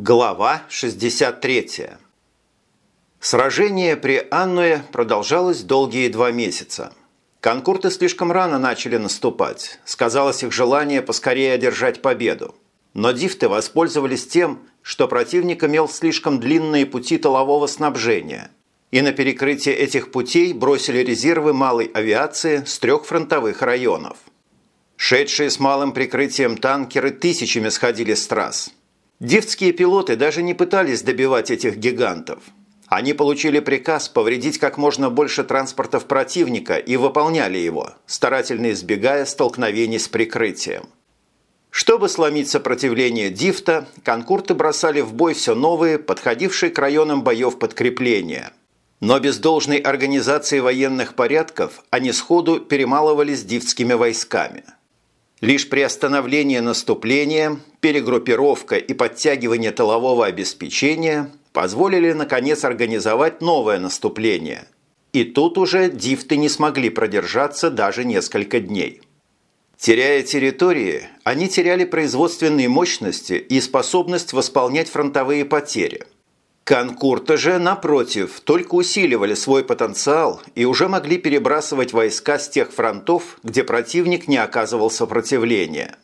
Глава 63. Сражение при Аннуе продолжалось долгие два месяца. Конкурты слишком рано начали наступать. Сказалось их желание поскорее одержать победу. Но дифты воспользовались тем, что противник имел слишком длинные пути тылового снабжения. И на перекрытие этих путей бросили резервы малой авиации с трех фронтовых районов. Шедшие с малым прикрытием танкеры тысячами сходили с трасс – Дифтские пилоты даже не пытались добивать этих гигантов. Они получили приказ повредить как можно больше транспортов противника и выполняли его, старательно избегая столкновений с прикрытием. Чтобы сломить сопротивление Дифта, конкурты бросали в бой все новые, подходившие к районам боев подкрепления. Но без должной организации военных порядков они сходу перемалывались дифтскими войсками – Лишь при остановлении наступления, перегруппировка и подтягивание тылового обеспечения позволили наконец организовать новое наступление. И тут уже дифты не смогли продержаться даже несколько дней. Теряя территории, они теряли производственные мощности и способность восполнять фронтовые потери – Конкурты же, напротив, только усиливали свой потенциал и уже могли перебрасывать войска с тех фронтов, где противник не оказывал сопротивления.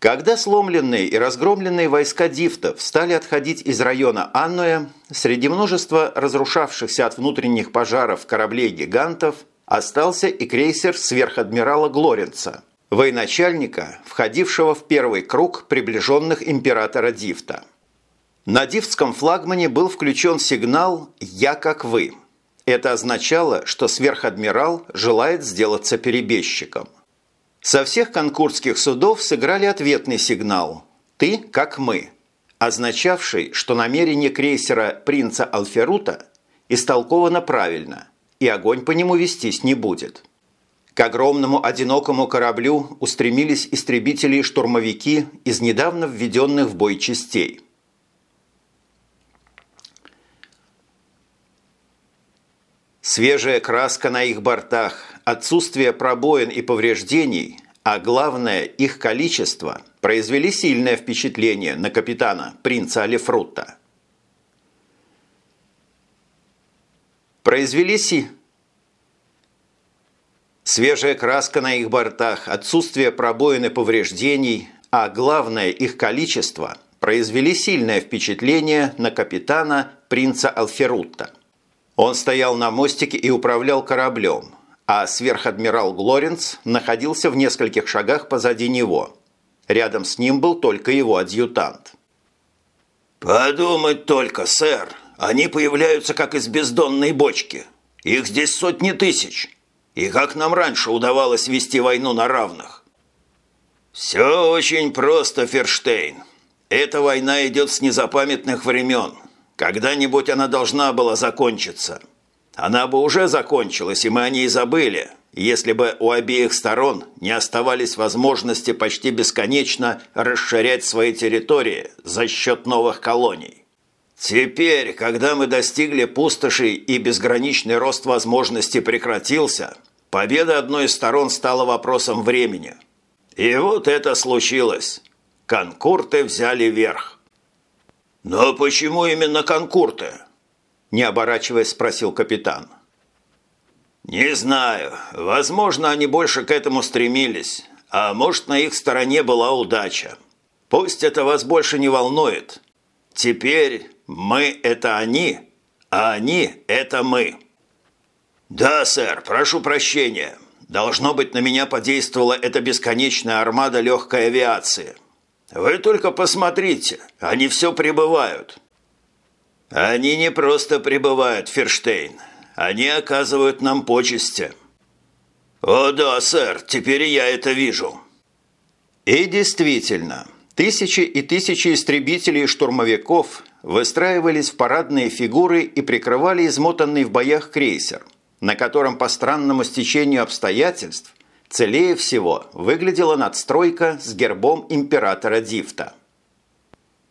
Когда сломленные и разгромленные войска дифтов стали отходить из района Аннуя, среди множества разрушавшихся от внутренних пожаров кораблей-гигантов остался и крейсер сверхадмирала Глоренца, военачальника, входившего в первый круг приближенных императора Дифта. На дифтском флагмане был включен сигнал «Я как вы». Это означало, что сверхадмирал желает сделаться перебежчиком. Со всех конкурсских судов сыграли ответный сигнал «Ты как мы», означавший, что намерение крейсера «Принца Алферута» истолковано правильно, и огонь по нему вестись не будет. К огромному одинокому кораблю устремились истребители и штурмовики из недавно введенных в бой частей – Свежая краска на их бортах, отсутствие пробоин и повреждений, а главное их количество, произвели сильное впечатление на капитана принца Алифрута. Произвели си... Свежая краска на их бортах, отсутствие пробоин и повреждений, а главное их количество, произвели сильное впечатление на капитана принца Алферутта. Он стоял на мостике и управлял кораблем, а сверхадмирал Глоренц находился в нескольких шагах позади него. Рядом с ним был только его адъютант. «Подумать только, сэр, они появляются как из бездонной бочки. Их здесь сотни тысяч. И как нам раньше удавалось вести войну на равных?» «Все очень просто, Ферштейн. Эта война идет с незапамятных времен, когда-нибудь она должна была закончиться. Она бы уже закончилась, и мы о ней забыли, если бы у обеих сторон не оставались возможности почти бесконечно расширять свои территории за счет новых колоний. Теперь, когда мы достигли пустоши и безграничный рост возможностей прекратился, победа одной из сторон стала вопросом времени. И вот это случилось. Конкурты взяли верх. «Но почему именно конкурты?» Не оборачиваясь, спросил капитан. «Не знаю. Возможно, они больше к этому стремились. А может, на их стороне была удача. Пусть это вас больше не волнует. Теперь мы – это они, а они – это мы». «Да, сэр, прошу прощения. Должно быть, на меня подействовала эта бесконечная армада легкой авиации». Вы только посмотрите, они все прибывают. Они не просто прибывают, Ферштейн. Они оказывают нам почести. О да, сэр, теперь я это вижу. И действительно, тысячи и тысячи истребителей и штурмовиков выстраивались в парадные фигуры и прикрывали измотанный в боях крейсер, на котором по странному стечению обстоятельств Целее всего выглядела надстройка с гербом императора Дифта –